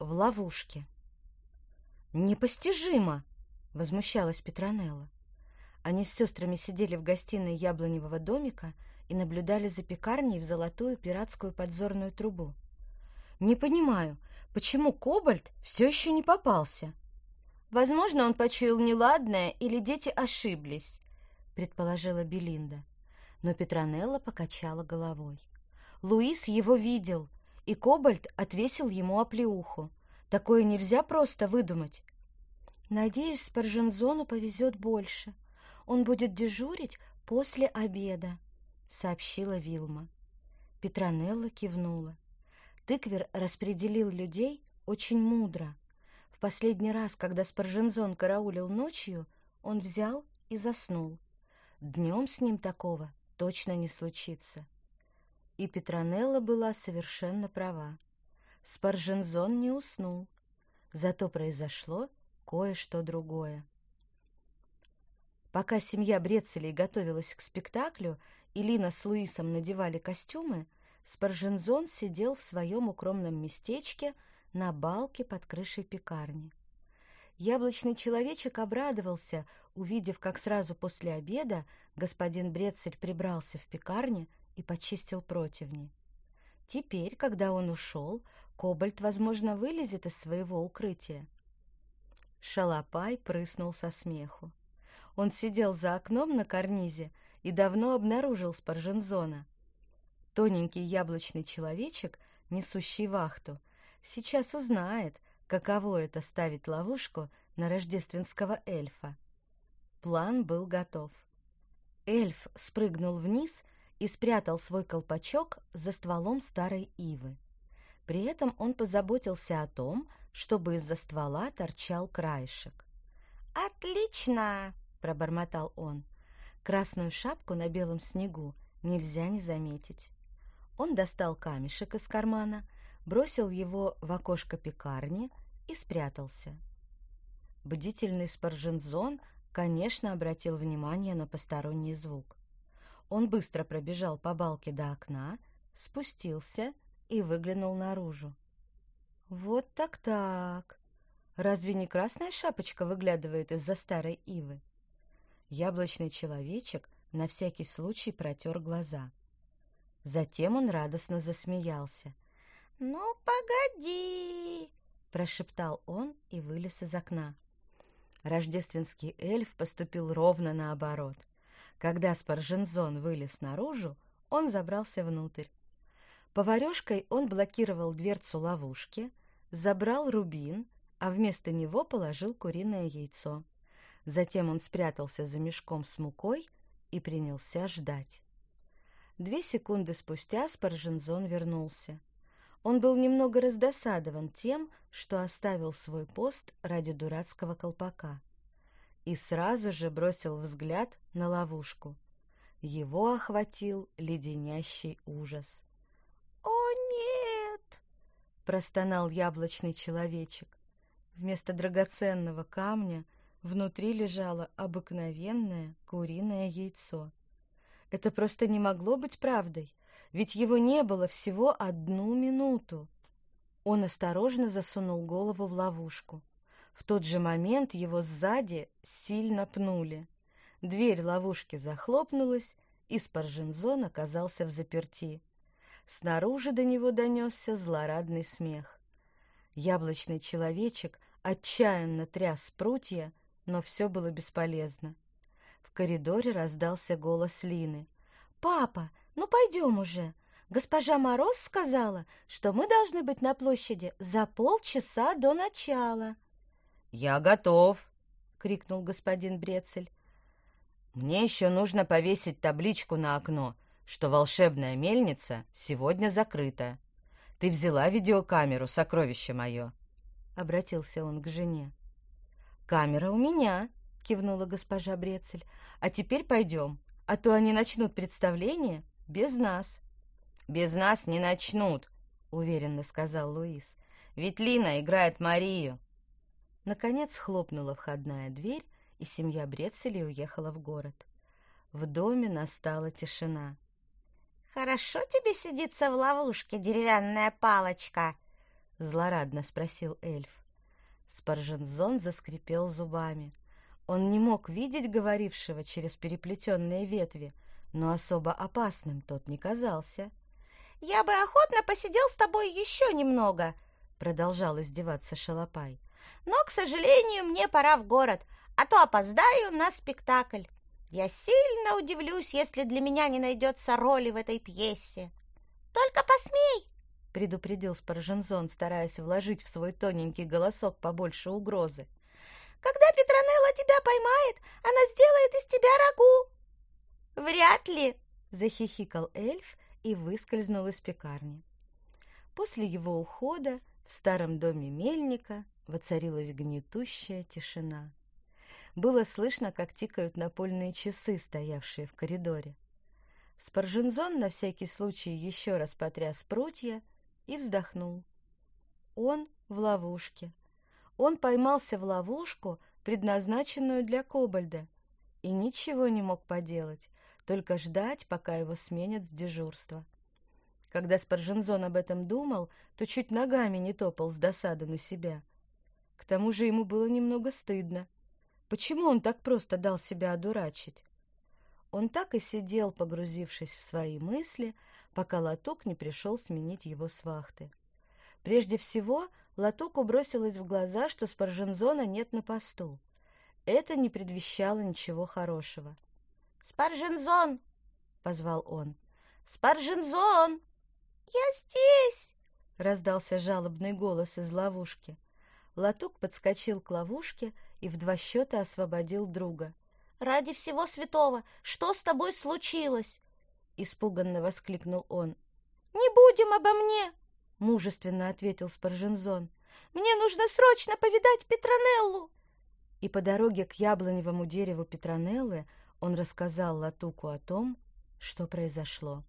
в ловушке. «Непостижимо!» — возмущалась Петронелла. Они с сестрами сидели в гостиной яблоневого домика и наблюдали за пекарней в золотую пиратскую подзорную трубу. «Не понимаю, почему Кобальт все еще не попался?» «Возможно, он почуял неладное, или дети ошиблись», — предположила Белинда. Но Петронелла покачала головой. Луис его видел, и Кобальт отвесил ему оплеуху. Такое нельзя просто выдумать. Надеюсь, Спаржензону повезет больше. Он будет дежурить после обеда, сообщила Вилма. Петронелла кивнула. Тыквер распределил людей очень мудро. В последний раз, когда Спаржензон караулил ночью, он взял и заснул. Днем с ним такого точно не случится. И Петронелла была совершенно права. Спаржензон не уснул. Зато произошло кое-что другое. Пока семья Брецелей готовилась к спектаклю, и Лина с Луисом надевали костюмы, Спаржензон сидел в своем укромном местечке на балке под крышей пекарни. Яблочный человечек обрадовался, увидев, как сразу после обеда господин Брецель прибрался в пекарне и почистил противни. Теперь, когда он ушел, Кобальт, возможно, вылезет из своего укрытия. Шалопай прыснул со смеху. Он сидел за окном на карнизе и давно обнаружил Спаржензона. Тоненький яблочный человечек, несущий вахту, сейчас узнает, каково это ставить ловушку на рождественского эльфа. План был готов. Эльф спрыгнул вниз и спрятал свой колпачок за стволом старой ивы. При этом он позаботился о том, чтобы из-за ствола торчал краешек. «Отлично!» — пробормотал он. Красную шапку на белом снегу нельзя не заметить. Он достал камешек из кармана, бросил его в окошко пекарни и спрятался. Бдительный Спаржензон, конечно, обратил внимание на посторонний звук. Он быстро пробежал по балке до окна, спустился и выглянул наружу. Вот так-так. Разве не красная шапочка выглядывает из-за старой ивы? Яблочный человечек на всякий случай протер глаза. Затем он радостно засмеялся. «Ну, погоди!» – прошептал он и вылез из окна. Рождественский эльф поступил ровно наоборот. Когда Спаржензон вылез наружу, он забрался внутрь. Поварешкой он блокировал дверцу ловушки, забрал рубин, а вместо него положил куриное яйцо. Затем он спрятался за мешком с мукой и принялся ждать. Две секунды спустя Спаржензон вернулся. Он был немного раздосадован тем, что оставил свой пост ради дурацкого колпака. И сразу же бросил взгляд на ловушку. Его охватил леденящий ужас. простонал яблочный человечек. Вместо драгоценного камня внутри лежало обыкновенное куриное яйцо. Это просто не могло быть правдой, ведь его не было всего одну минуту. Он осторожно засунул голову в ловушку. В тот же момент его сзади сильно пнули. Дверь ловушки захлопнулась, и Спаржензон оказался в заперти. Снаружи до него донесся злорадный смех. Яблочный человечек отчаянно тряс прутья, но все было бесполезно. В коридоре раздался голос Лины. «Папа, ну пойдем уже. Госпожа Мороз сказала, что мы должны быть на площади за полчаса до начала». «Я готов!» — крикнул господин Брецель. «Мне еще нужно повесить табличку на окно, что волшебная мельница сегодня закрыта. Ты взяла видеокамеру, сокровище мое?» Обратился он к жене. «Камера у меня», — кивнула госпожа Брецель. «А теперь пойдем, а то они начнут представление без нас». «Без нас не начнут», — уверенно сказал Луис. «Ведь Лина играет Марию». Наконец хлопнула входная дверь, и семья Брецелей уехала в город. В доме настала тишина. «Хорошо тебе сидится в ловушке, деревянная палочка!» злорадно спросил эльф. Спаржензон заскрипел зубами. Он не мог видеть говорившего через переплетенные ветви, но особо опасным тот не казался. «Я бы охотно посидел с тобой еще немного», — продолжал издеваться Шалопай. «Но, к сожалению, мне пора в город, а то опоздаю на спектакль. Я сильно удивлюсь, если для меня не найдется роли в этой пьесе. Только посмей!» — предупредил Спаржензон, стараясь вложить в свой тоненький голосок побольше угрозы. Когда Петронелла тебя поймает, она сделает из тебя рагу!» «Вряд ли!» — захихикал эльф и выскользнул из пекарни. После его ухода в старом доме мельника воцарилась гнетущая тишина. Было слышно, как тикают напольные часы, стоявшие в коридоре. Спаржензон на всякий случай еще раз потряс прутья и вздохнул. Он в ловушке. Он поймался в ловушку, предназначенную для Кобальда, и ничего не мог поделать, только ждать, пока его сменят с дежурства. Когда Спаржензон об этом думал, то чуть ногами не топал с досады на себя. К тому же ему было немного стыдно. Почему он так просто дал себя одурачить? Он так и сидел, погрузившись в свои мысли, пока Латук не пришел сменить его с вахты. Прежде всего, Латуку бросилось в глаза, что Спаржензона нет на посту. Это не предвещало ничего хорошего. «Спаржензон!» — позвал он. «Спаржензон! Я здесь!» — раздался жалобный голос из ловушки. Латук подскочил к ловушке и в два счета освободил друга. «Ради всего святого! Что с тобой случилось?» — испуганно воскликнул он. «Не будем обо мне!» мужественно ответил Спаржензон. Мне нужно срочно повидать Петронеллу. И по дороге к яблоневому дереву Петронеллы он рассказал Латуку о том, что произошло.